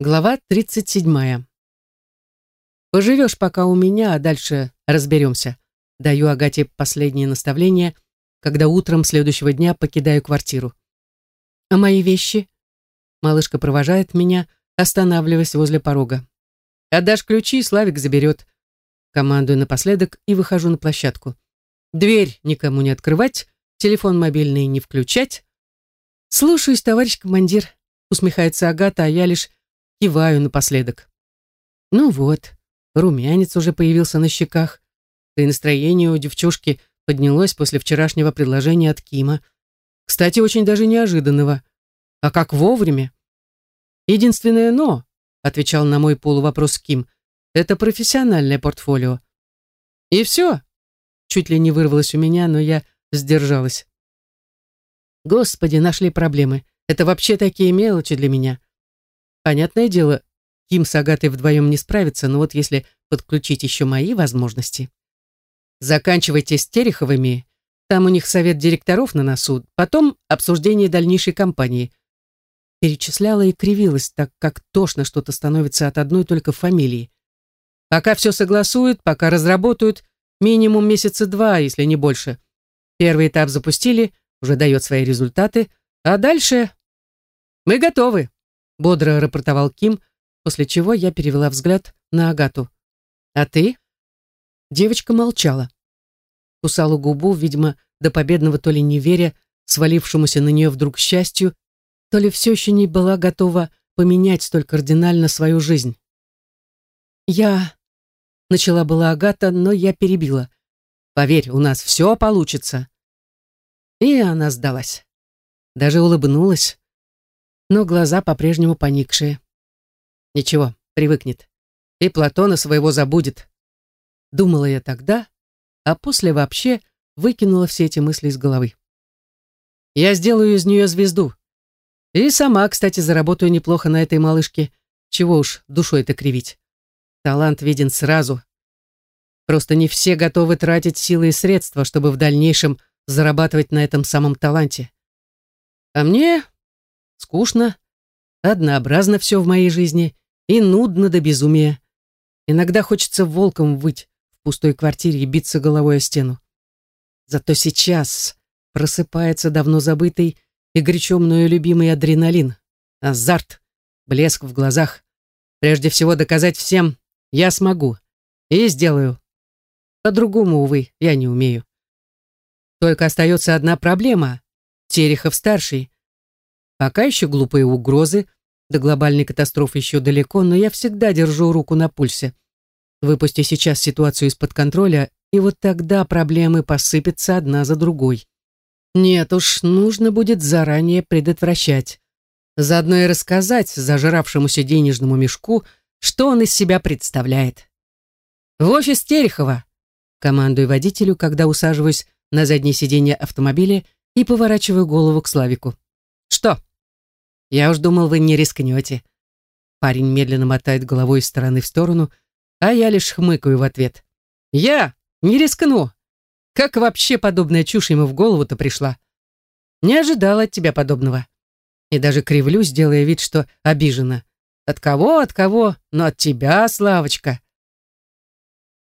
Глава 37. «Поживешь пока у меня, а дальше разберемся». Даю Агате последнее наставление, когда утром следующего дня покидаю квартиру. «А мои вещи?» Малышка провожает меня, останавливаясь возле порога. «Отдашь ключи, Славик заберет». Командую напоследок и выхожу на площадку. Дверь никому не открывать, телефон мобильный не включать. «Слушаюсь, товарищ командир», усмехается Агата, а я лишь Киваю напоследок. Ну вот, румянец уже появился на щеках, и настроение у девчушки поднялось после вчерашнего предложения от Кима. Кстати, очень даже неожиданного. А как вовремя? Единственное «но», отвечал на мой полувопрос Ким, это профессиональное портфолио. И все. Чуть ли не вырвалось у меня, но я сдержалась. Господи, нашли проблемы. Это вообще такие мелочи для меня. Понятное дело, Ким с Агатой вдвоем не справится, но вот если подключить еще мои возможности. Заканчивайте с Тереховыми, там у них совет директоров на носу, потом обсуждение дальнейшей кампании. Перечисляла и кривилась, так как тошно что-то становится от одной только фамилии. Пока все согласуют, пока разработают, минимум месяца два, если не больше. Первый этап запустили, уже дает свои результаты, а дальше мы готовы бодро рапортовал Ким, после чего я перевела взгляд на Агату. «А ты?» Девочка молчала. Кусала губу, видимо, до победного то ли не веря, свалившемуся на нее вдруг счастью, то ли все еще не была готова поменять столь кардинально свою жизнь. «Я...» — начала была Агата, но я перебила. «Поверь, у нас все получится». И она сдалась. Даже улыбнулась, но глаза по-прежнему поникшие. Ничего, привыкнет. И Платона своего забудет. Думала я тогда, а после вообще выкинула все эти мысли из головы. Я сделаю из нее звезду. И сама, кстати, заработаю неплохо на этой малышке. Чего уж душой-то кривить. Талант виден сразу. Просто не все готовы тратить силы и средства, чтобы в дальнейшем зарабатывать на этом самом таланте. А мне Скучно, однообразно все в моей жизни и нудно до безумия. Иногда хочется волком выть в пустой квартире и биться головой о стену. Зато сейчас просыпается давно забытый и горячо мною любимый адреналин, азарт, блеск в глазах. Прежде всего доказать всем, я смогу и сделаю. По-другому, увы, я не умею. Только остается одна проблема. Терехов-старший Пока еще глупые угрозы, до глобальной катастрофы еще далеко, но я всегда держу руку на пульсе. Выпусти сейчас ситуацию из-под контроля, и вот тогда проблемы посыпятся одна за другой. Нет уж, нужно будет заранее предотвращать. Заодно и рассказать зажравшемуся денежному мешку, что он из себя представляет. «В офис Терехова!» Командую водителю, когда усаживаюсь на заднее сиденье автомобиля и поворачиваю голову к Славику. «Что?» Я уж думал, вы не рискнете. Парень медленно мотает головой из стороны в сторону, а я лишь хмыкаю в ответ. Я не рискну. Как вообще подобная чушь ему в голову-то пришла? Не ожидала от тебя подобного. И даже кривлюсь, делая вид, что обижена. От кого, от кого, но от тебя, Славочка.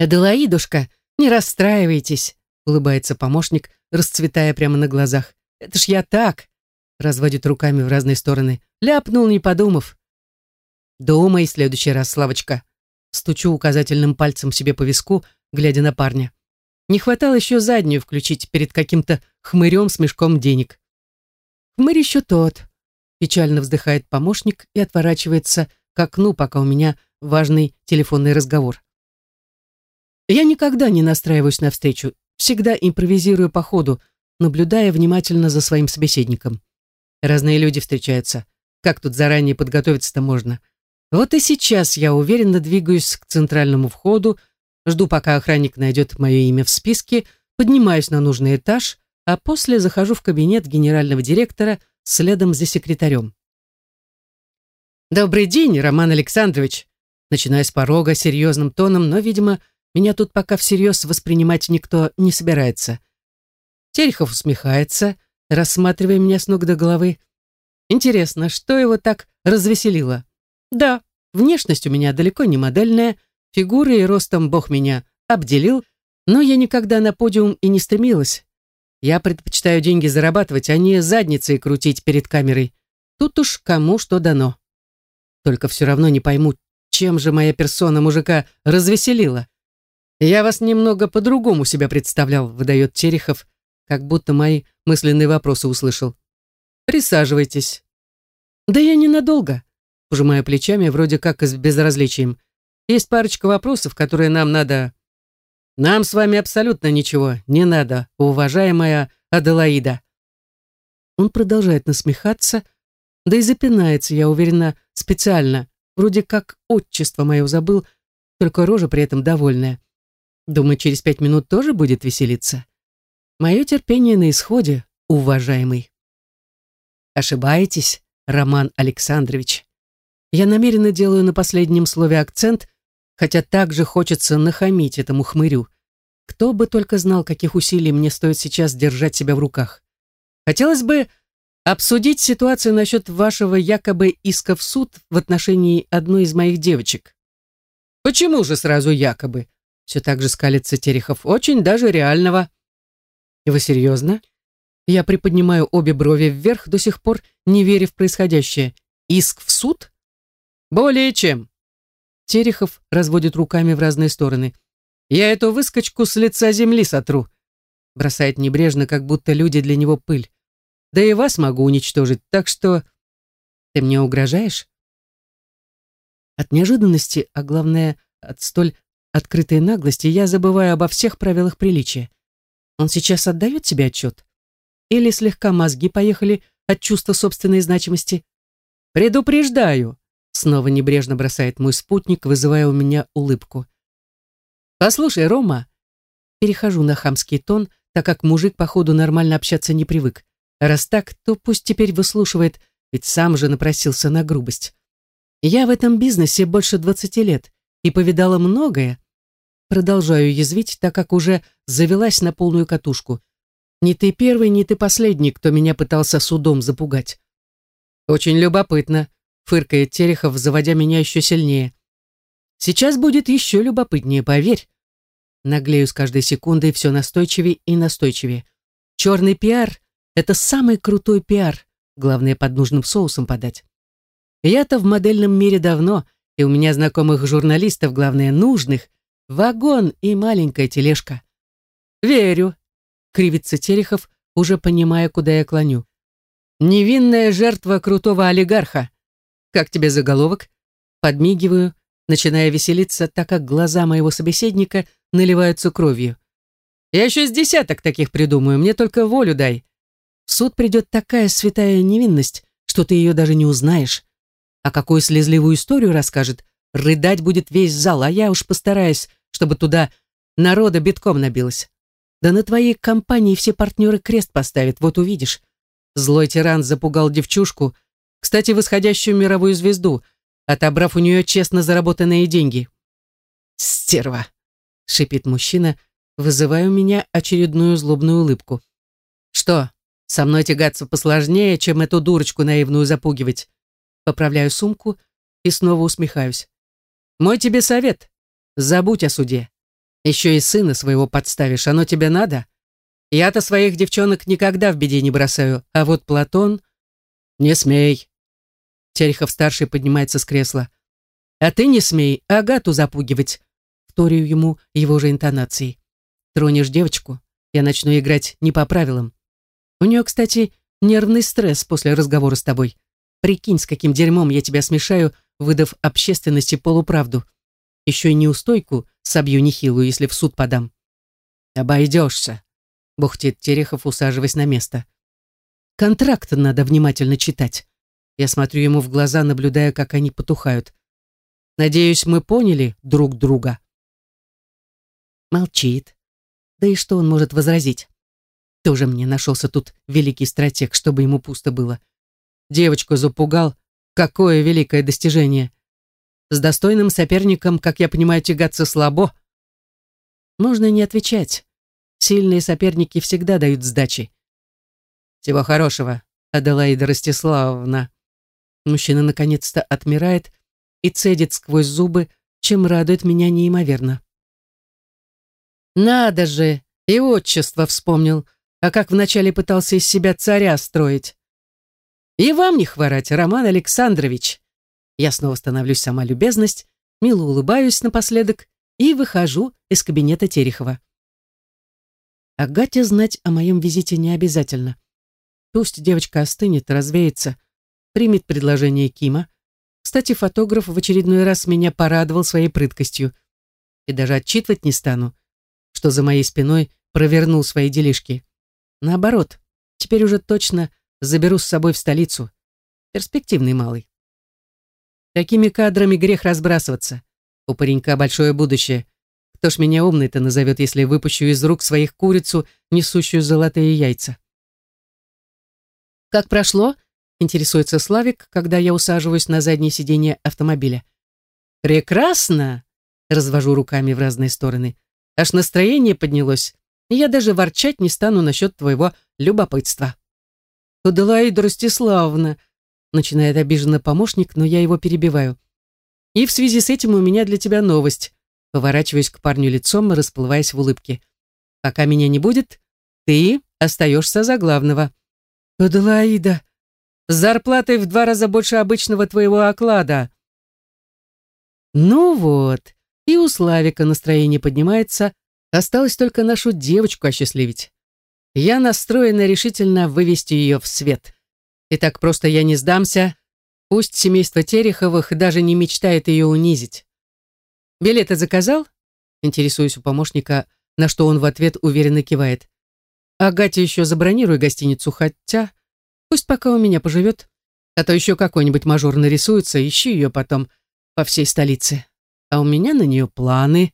Аделаидушка, не расстраивайтесь, улыбается помощник, расцветая прямо на глазах. Это ж я так, разводит руками в разные стороны. Ляпнул, не подумав. Думай в следующий раз, Славочка. Стучу указательным пальцем себе по виску, глядя на парня. Не хватало еще заднюю включить перед каким-то хмырем с мешком денег. Хмырь еще тот. Печально вздыхает помощник и отворачивается к окну, пока у меня важный телефонный разговор. Я никогда не настраиваюсь на встречу, всегда импровизирую по ходу, наблюдая внимательно за своим собеседником. Разные люди встречаются. Как тут заранее подготовиться-то можно? Вот и сейчас я уверенно двигаюсь к центральному входу, жду, пока охранник найдет мое имя в списке, поднимаюсь на нужный этаж, а после захожу в кабинет генерального директора следом за секретарем. «Добрый день, Роман Александрович!» Начиная с порога серьезным тоном, но, видимо, меня тут пока всерьез воспринимать никто не собирается. Терехов усмехается, рассматривая меня с ног до головы. Интересно, что его так развеселило? Да, внешность у меня далеко не модельная, фигурой и ростом бог меня обделил, но я никогда на подиум и не стремилась. Я предпочитаю деньги зарабатывать, а не задницей крутить перед камерой. Тут уж кому что дано. Только все равно не пойму, чем же моя персона мужика развеселила. Я вас немного по-другому себя представлял, выдает Терехов, как будто мои мысленные вопросы услышал. Присаживайтесь. Да я ненадолго, пожимая плечами, вроде как с безразличием. Есть парочка вопросов, которые нам надо... Нам с вами абсолютно ничего не надо, уважаемая Аделаида. Он продолжает насмехаться, да и запинается, я уверена, специально, вроде как отчество мое забыл, только рожа при этом довольная. Думаю, через пять минут тоже будет веселиться. Мое терпение на исходе, уважаемый. Ошибаетесь, Роман Александрович. Я намеренно делаю на последнем слове акцент, хотя также хочется нахамить этому хмырю. Кто бы только знал, каких усилий мне стоит сейчас держать себя в руках. Хотелось бы обсудить ситуацию насчет вашего якобы иска в суд в отношении одной из моих девочек. Почему же сразу якобы? Все так же скалится Терехов. Очень даже реального. Вы серьезно? Я приподнимаю обе брови вверх, до сих пор не веря в происходящее. Иск в суд? Более чем. Терехов разводит руками в разные стороны. Я эту выскочку с лица земли сотру. Бросает небрежно, как будто люди для него пыль. Да и вас могу уничтожить, так что... Ты мне угрожаешь? От неожиданности, а главное, от столь открытой наглости я забываю обо всех правилах приличия. Он сейчас отдает себе отчет? Или слегка мозги поехали от чувства собственной значимости? «Предупреждаю!» Снова небрежно бросает мой спутник, вызывая у меня улыбку. «Послушай, Рома!» Перехожу на хамский тон, так как мужик, походу, нормально общаться не привык. Раз так, то пусть теперь выслушивает, ведь сам же напросился на грубость. Я в этом бизнесе больше двадцати лет и повидала многое. Продолжаю язвить, так как уже завелась на полную катушку. Не ты первый, не ты последний, кто меня пытался судом запугать. Очень любопытно, фыркает Терехов, заводя меня еще сильнее. Сейчас будет еще любопытнее, поверь. Наглею с каждой секундой все настойчивее и настойчивее. Черный пиар — это самый крутой пиар, главное под нужным соусом подать. Я-то в модельном мире давно — и у меня знакомых журналистов, главное, нужных, вагон и маленькая тележка. Верю, кривится Терехов, уже понимая, куда я клоню. Невинная жертва крутого олигарха. Как тебе заголовок? Подмигиваю, начиная веселиться, так как глаза моего собеседника наливаются кровью. Я еще с десяток таких придумаю, мне только волю дай. В суд придет такая святая невинность, что ты ее даже не узнаешь. А какую слезливую историю расскажет, рыдать будет весь зал, а я уж постараюсь, чтобы туда народа битком набилось. Да на твоей компании все партнеры крест поставят, вот увидишь. Злой тиран запугал девчушку, кстати, восходящую мировую звезду, отобрав у нее честно заработанные деньги. «Стерва!» — шипит мужчина, вызывая у меня очередную злобную улыбку. «Что, со мной тягаться посложнее, чем эту дурочку наивную запугивать? Поправляю сумку и снова усмехаюсь. Мой тебе совет. Забудь о суде. Еще и сына своего подставишь, оно тебе надо? Я-то своих девчонок никогда в беде не бросаю, а вот Платон... Не смей. Терехов-старший поднимается с кресла. А ты не смей Агату запугивать. Вторю ему его же интонацией. Тронешь девочку, я начну играть не по правилам. У нее, кстати, нервный стресс после разговора с тобой. Прикинь, с каким дерьмом я тебя смешаю, выдав общественности полуправду. Еще и неустойку собью нехилую, если в суд подам. Обойдешься, бухтит Терехов, усаживаясь на место. Контракт надо внимательно читать. Я смотрю ему в глаза, наблюдая, как они потухают. Надеюсь, мы поняли друг друга. Молчит. Да и что он может возразить? Тоже мне нашелся тут великий стратег, чтобы ему пусто было. Девочку запугал. Какое великое достижение. С достойным соперником, как я понимаю, тягаться слабо. Можно не отвечать. Сильные соперники всегда дают сдачи. Всего хорошего, Аделаида Ростиславовна. Мужчина наконец-то отмирает и цедит сквозь зубы, чем радует меня неимоверно. Надо же, и отчество вспомнил, а как вначале пытался из себя царя строить. И вам не хворать, Роман Александрович. Я снова становлюсь сама любезность, мило улыбаюсь напоследок и выхожу из кабинета Терехова. Агате знать о моем визите не обязательно. Пусть девочка остынет, развеется, примет предложение Кима. Кстати, фотограф в очередной раз меня порадовал своей прыткостью. И даже отчитывать не стану, что за моей спиной провернул свои делишки. Наоборот, теперь уже точно заберу с собой в столицу. Перспективный малый. Такими кадрами грех разбрасываться. У паренька большое будущее. Кто ж меня умный-то назовет, если выпущу из рук своих курицу, несущую золотые яйца? «Как прошло?» — интересуется Славик, когда я усаживаюсь на заднее сиденье автомобиля. «Прекрасно!» — развожу руками в разные стороны. «Аж настроение поднялось, и я даже ворчать не стану насчет твоего любопытства». «Аделаида Ростиславовна!» Начинает обиженно помощник, но я его перебиваю. И в связи с этим у меня для тебя новость. Поворачиваюсь к парню лицом, расплываясь в улыбке. Пока меня не будет, ты остаешься за главного. Аделаида, с зарплатой в два раза больше обычного твоего оклада. Ну вот, и у Славика настроение поднимается, осталось только нашу девочку осчастливить. Я настроена решительно вывести ее в свет. И так просто я не сдамся. Пусть семейство Тереховых даже не мечтает ее унизить. «Билеты заказал?» Интересуюсь у помощника, на что он в ответ уверенно кивает. «Агате еще забронируй гостиницу, хотя пусть пока у меня поживет, а то еще какой-нибудь мажор нарисуется, ищи ее потом по всей столице. А у меня на нее планы.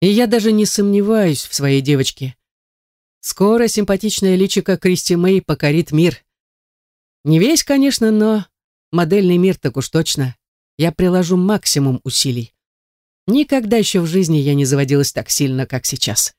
И я даже не сомневаюсь в своей девочке. Скоро симпатичная личико Кристи Мэй покорит мир. Не весь, конечно, но модельный мир так уж точно. Я приложу максимум усилий. Никогда еще в жизни я не заводилась так сильно, как сейчас.